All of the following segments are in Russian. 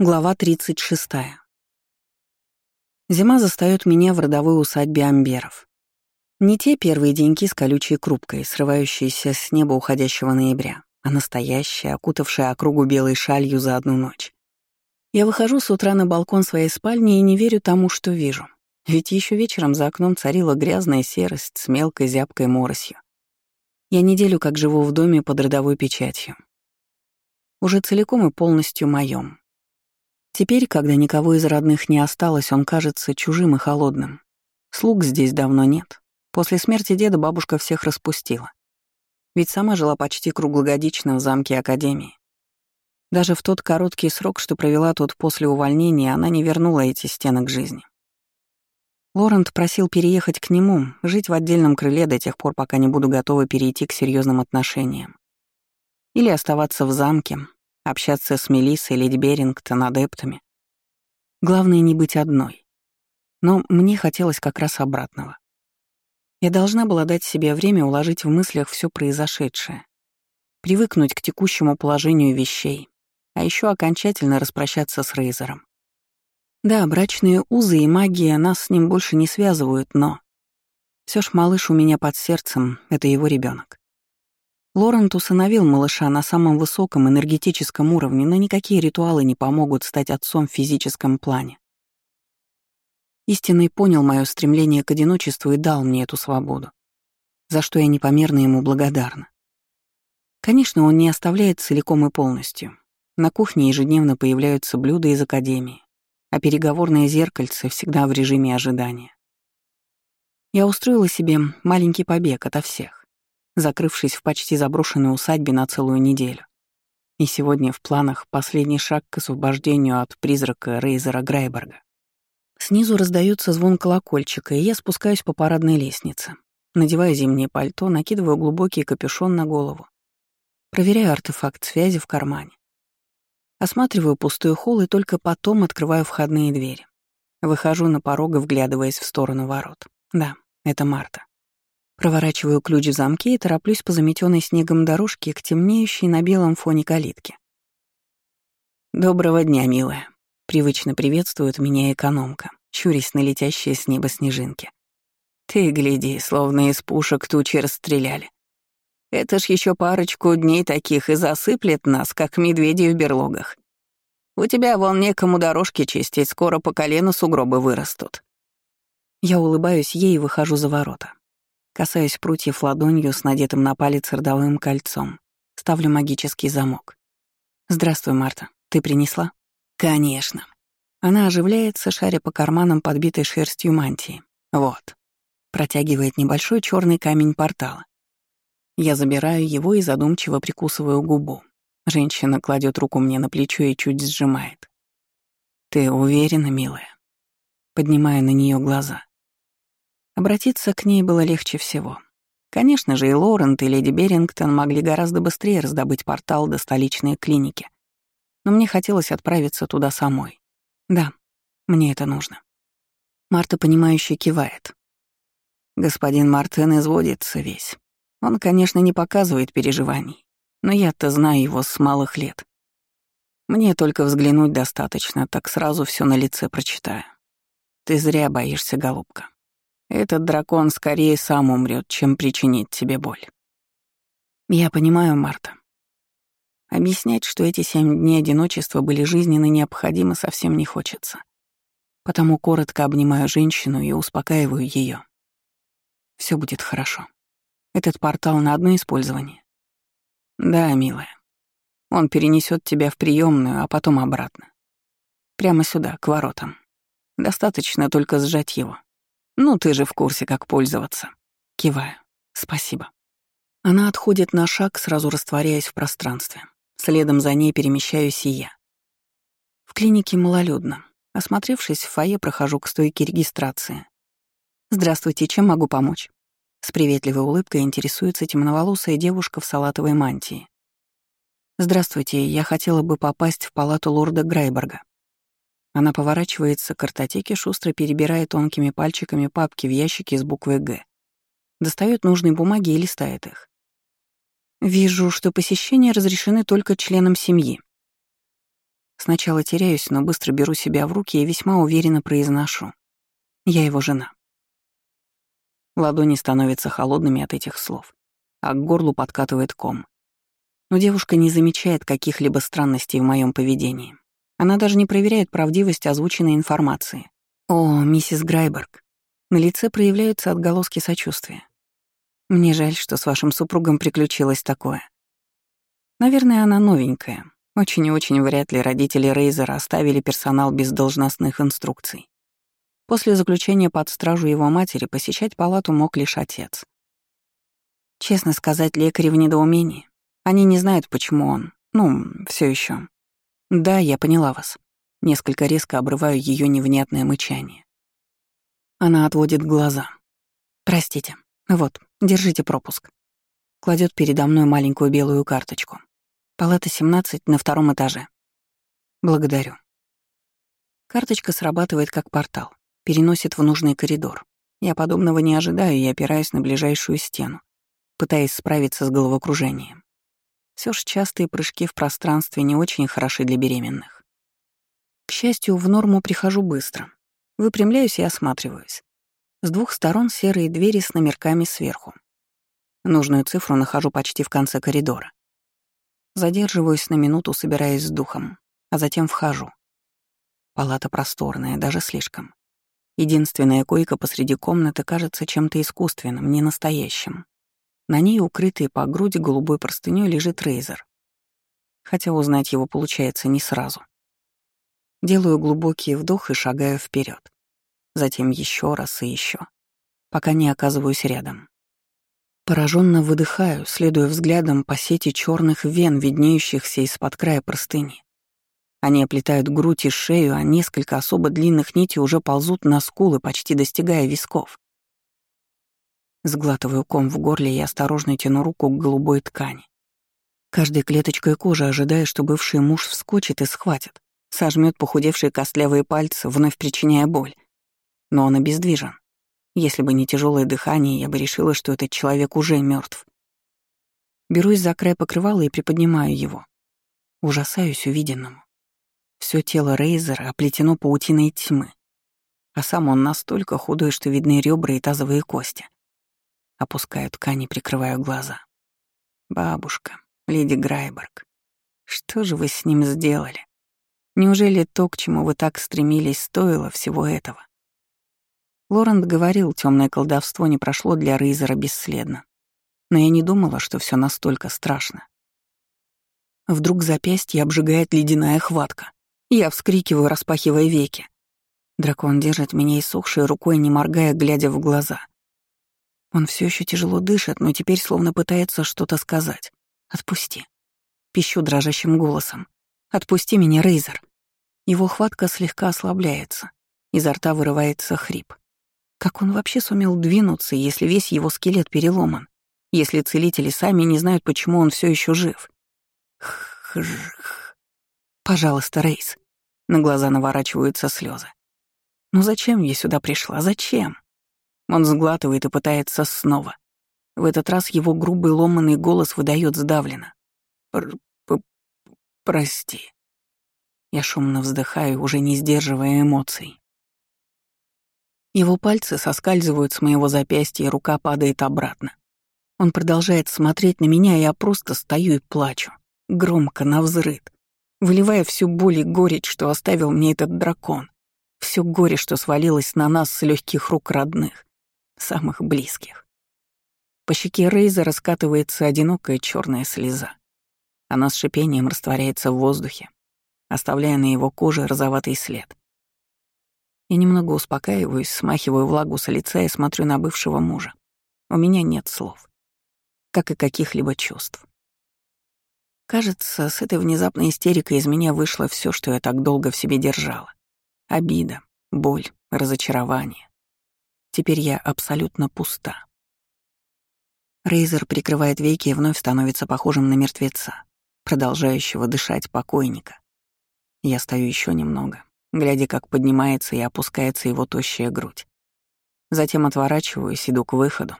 Глава 36. Зима застаёт меня в родовой усадьбе Амберов. Не те первые деньки с колючей крупкой, срывающиеся с неба уходящего ноября, а настоящая, окутавшая округу белой шалью за одну ночь. Я выхожу с утра на балкон своей спальни и не верю тому, что вижу. Ведь еще вечером за окном царила грязная серость с мелкой зябкой моросью. Я неделю как живу в доме под родовой печатью. Уже целиком и полностью моем, Теперь, когда никого из родных не осталось, он кажется чужим и холодным. Слуг здесь давно нет. После смерти деда бабушка всех распустила. Ведь сама жила почти круглогодично в замке Академии. Даже в тот короткий срок, что провела тут после увольнения, она не вернула эти стены к жизни. Лорент просил переехать к нему, жить в отдельном крыле до тех пор, пока не буду готова перейти к серьезным отношениям. Или оставаться в замке, общаться с Мелиссой, Леди Берингтон, адептами. Главное не быть одной. Но мне хотелось как раз обратного. Я должна была дать себе время уложить в мыслях все произошедшее, привыкнуть к текущему положению вещей, а еще окончательно распрощаться с Рейзером. Да, брачные узы и магия нас с ним больше не связывают, но... Все ж малыш у меня под сердцем — это его ребенок. Лорент усыновил малыша на самом высоком энергетическом уровне, но никакие ритуалы не помогут стать отцом в физическом плане. Истинный понял мое стремление к одиночеству и дал мне эту свободу, за что я непомерно ему благодарна. Конечно, он не оставляет целиком и полностью. На кухне ежедневно появляются блюда из академии, а переговорное зеркальце всегда в режиме ожидания. Я устроила себе маленький побег ото всех закрывшись в почти заброшенной усадьбе на целую неделю. И сегодня в планах последний шаг к освобождению от призрака Рейзера Грайберга. Снизу раздается звон колокольчика, и я спускаюсь по парадной лестнице. Надеваю зимнее пальто, накидываю глубокий капюшон на голову. Проверяю артефакт связи в кармане. Осматриваю пустой холл и только потом открываю входные двери. Выхожу на порог, вглядываясь в сторону ворот. Да, это Марта. Проворачиваю ключ в замке и тороплюсь по заметенной снегом дорожке к темнеющей на белом фоне калитки. «Доброго дня, милая», — привычно приветствует меня экономка, щурясь на летящие с неба снежинки. «Ты гляди, словно из пушек тучи расстреляли. Это ж еще парочку дней таких и засыплет нас, как медведи в берлогах. У тебя вон некому дорожки чистить, скоро по колено сугробы вырастут». Я улыбаюсь ей и выхожу за ворота. Касаюсь прутьев ладонью с надетым на палец родовым кольцом. Ставлю магический замок. «Здравствуй, Марта. Ты принесла?» «Конечно». Она оживляется, шаря по карманам подбитой шерстью мантии. «Вот». Протягивает небольшой черный камень портала. Я забираю его и задумчиво прикусываю губу. Женщина кладет руку мне на плечо и чуть сжимает. «Ты уверена, милая?» Поднимаю на нее глаза. Обратиться к ней было легче всего. Конечно же, и Лорент, и леди Берингтон могли гораздо быстрее раздобыть портал до столичной клиники. Но мне хотелось отправиться туда самой. Да, мне это нужно. Марта, понимающе кивает. Господин Мартен изводится весь. Он, конечно, не показывает переживаний, но я-то знаю его с малых лет. Мне только взглянуть достаточно, так сразу все на лице прочитаю. Ты зря боишься, голубка. Этот дракон скорее сам умрет, чем причинит тебе боль. Я понимаю, Марта. Объяснять, что эти семь дней одиночества были жизненно необходимы, совсем не хочется. Потому коротко обнимаю женщину и успокаиваю ее. Все будет хорошо. Этот портал на одно использование. Да, милая. Он перенесет тебя в приемную, а потом обратно. Прямо сюда, к воротам. Достаточно только сжать его. «Ну, ты же в курсе, как пользоваться». Киваю. «Спасибо». Она отходит на шаг, сразу растворяясь в пространстве. Следом за ней перемещаюсь и я. В клинике малолюдно. Осмотревшись в фойе, прохожу к стойке регистрации. «Здравствуйте, чем могу помочь?» С приветливой улыбкой интересуется темноволосая девушка в салатовой мантии. «Здравствуйте, я хотела бы попасть в палату лорда Грайберга». Она поворачивается к картотеке, шустро перебирая тонкими пальчиками папки в ящике с буквой «Г». Достает нужные бумаги и листает их. «Вижу, что посещения разрешены только членам семьи». Сначала теряюсь, но быстро беру себя в руки и весьма уверенно произношу. Я его жена. Ладони становятся холодными от этих слов, а к горлу подкатывает ком. Но девушка не замечает каких-либо странностей в моем поведении. Она даже не проверяет правдивость озвученной информации. «О, миссис Грайберг». На лице проявляются отголоски сочувствия. «Мне жаль, что с вашим супругом приключилось такое. Наверное, она новенькая. Очень и очень вряд ли родители Рейзера оставили персонал без должностных инструкций. После заключения под стражу его матери посещать палату мог лишь отец. Честно сказать, лекари в недоумении. Они не знают, почему он. Ну, все еще. Да, я поняла вас. Несколько резко обрываю ее невнятное мычание. Она отводит глаза. Простите. Вот, держите пропуск. Кладет передо мной маленькую белую карточку. Палата 17 на втором этаже. Благодарю. Карточка срабатывает как портал переносит в нужный коридор. Я подобного не ожидаю и опираюсь на ближайшую стену, пытаясь справиться с головокружением. Все ж частые прыжки в пространстве не очень хороши для беременных. К счастью, в норму прихожу быстро. Выпрямляюсь и осматриваюсь. С двух сторон серые двери с номерками сверху. Нужную цифру нахожу почти в конце коридора. Задерживаюсь на минуту, собираясь с духом, а затем вхожу. Палата просторная, даже слишком. Единственная койка посреди комнаты кажется чем-то искусственным, не настоящим. На ней, укрытый по грудь голубой простынёй, лежит Рейзер. Хотя узнать его получается не сразу. Делаю глубокий вдох и шагаю вперед. Затем еще раз и еще, пока не оказываюсь рядом. Пораженно выдыхаю, следуя взглядом по сети черных вен, виднеющихся из-под края простыни. Они оплетают грудь и шею, а несколько особо длинных нитей уже ползут на скулы, почти достигая висков. Сглатываю ком в горле и осторожно тяну руку к голубой ткани. Каждой клеточкой кожи ожидая, что бывший муж вскочит и схватит, сожмет похудевшие костлявые пальцы, вновь причиняя боль. Но он обездвижен. Если бы не тяжелое дыхание, я бы решила, что этот человек уже мертв. Берусь за край покрывала и приподнимаю его. Ужасаюсь увиденному. Все тело Рейзера оплетено паутиной тьмы, а сам он настолько худой, что видны ребра и тазовые кости. Опускаю ткани, прикрываю глаза. «Бабушка, леди Грайберг, что же вы с ним сделали? Неужели то, к чему вы так стремились, стоило всего этого?» Лорент говорил, темное колдовство не прошло для Рейзера бесследно. Но я не думала, что все настолько страшно. Вдруг запястье обжигает ледяная хватка. Я вскрикиваю, распахивая веки. Дракон держит меня иссохшей рукой, не моргая, глядя в глаза. Он все еще тяжело дышит, но теперь словно пытается что-то сказать. «Отпусти». Пищу дрожащим голосом. «Отпусти меня, Рейзер». Его хватка слегка ослабляется. Изо рта вырывается хрип. Как он вообще сумел двинуться, если весь его скелет переломан? Если целители сами не знают, почему он все еще жив? Х-х-х. Пожалуйста, Рейс. На глаза наворачиваются слезы. Ну зачем я сюда пришла? Зачем? Он сглатывает и пытается снова. В этот раз его грубый ломанный голос выдает сдавленно. Пр -п «Прости». Я шумно вздыхаю, уже не сдерживая эмоций. Его пальцы соскальзывают с моего запястья, и рука падает обратно. Он продолжает смотреть на меня, и я просто стою и плачу. Громко, навзрыд выливая всю боль и горечь, что оставил мне этот дракон, все горе, что свалилось на нас с легких рук родных, самых близких. По щеке Рейза раскатывается одинокая черная слеза. Она с шипением растворяется в воздухе, оставляя на его коже розоватый след. Я немного успокаиваюсь, смахиваю влагу с лица и смотрю на бывшего мужа. У меня нет слов, как и каких-либо чувств. Кажется, с этой внезапной истерикой из меня вышло все, что я так долго в себе держала. Обида, боль, разочарование. Теперь я абсолютно пуста. Рейзер прикрывает веки и вновь становится похожим на мертвеца, продолжающего дышать покойника. Я стою еще немного, глядя, как поднимается и опускается его тощая грудь. Затем отворачиваюсь, иду к выходу.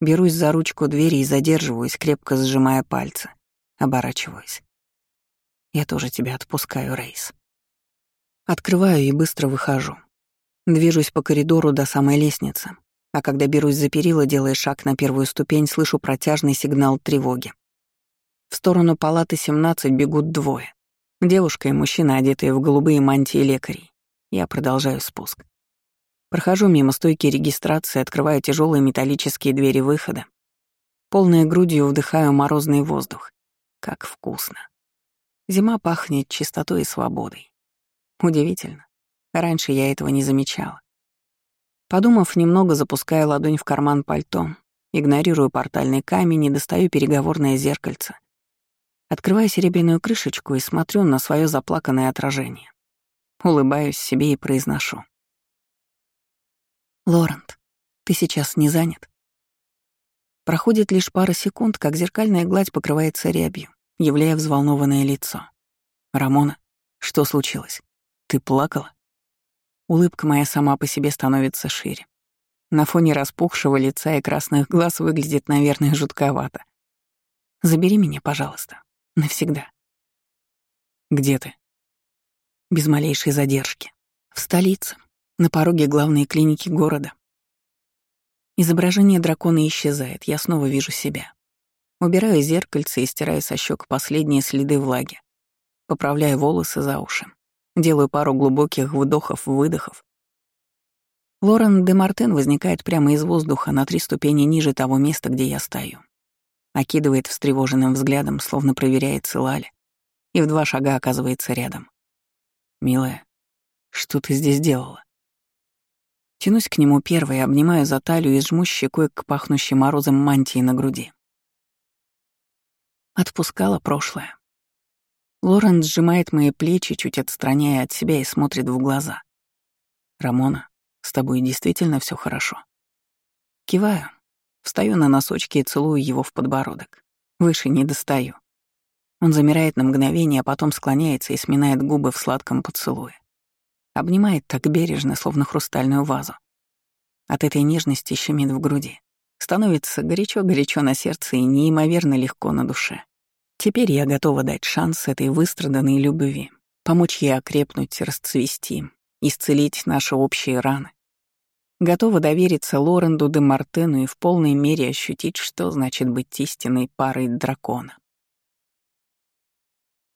Берусь за ручку двери и задерживаюсь, крепко сжимая пальцы. Оборачиваюсь. Я тоже тебя отпускаю, Рейс. Открываю и быстро выхожу. Движусь по коридору до самой лестницы, а когда берусь за перила, делая шаг на первую ступень, слышу протяжный сигнал тревоги. В сторону палаты 17 бегут двое. Девушка и мужчина, одетые в голубые мантии лекарей. Я продолжаю спуск. Прохожу мимо стойки регистрации, открываю тяжелые металлические двери выхода. Полной грудью вдыхаю морозный воздух. Как вкусно. Зима пахнет чистотой и свободой. Удивительно. Раньше я этого не замечала. Подумав немного, запускаю ладонь в карман пальто, игнорирую портальный камень и достаю переговорное зеркальце. Открываю серебряную крышечку и смотрю на свое заплаканное отражение. Улыбаюсь себе и произношу. «Лорент, ты сейчас не занят?» Проходит лишь пара секунд, как зеркальная гладь покрывается рябью, являя взволнованное лицо. «Рамона, что случилось? Ты плакала?» Улыбка моя сама по себе становится шире. На фоне распухшего лица и красных глаз выглядит, наверное, жутковато. «Забери меня, пожалуйста. Навсегда». «Где ты?» Без малейшей задержки. В столице, на пороге главной клиники города. Изображение дракона исчезает, я снова вижу себя. Убираю зеркальце и стираю со щек последние следы влаги. Поправляю волосы за уши. Делаю пару глубоких вдохов-выдохов. Лорен де Мартен возникает прямо из воздуха на три ступени ниже того места, где я стою. Окидывает встревоженным взглядом, словно проверяет, цела и в два шага оказывается рядом. «Милая, что ты здесь делала?» Тянусь к нему первой, обнимаю за талию и жму щекой к пахнущей морозом мантии на груди. Отпускала прошлое. Лорен сжимает мои плечи, чуть отстраняя от себя и смотрит в глаза. «Рамона, с тобой действительно все хорошо?» Киваю, встаю на носочки и целую его в подбородок. Выше не достаю. Он замирает на мгновение, а потом склоняется и сминает губы в сладком поцелуе. Обнимает так бережно, словно хрустальную вазу. От этой нежности щемит в груди. Становится горячо-горячо на сердце и неимоверно легко на душе. Теперь я готова дать шанс этой выстраданной любви, помочь ей окрепнуть, расцвести, исцелить наши общие раны. Готова довериться Лоренду де Мартену и в полной мере ощутить, что значит быть истинной парой дракона.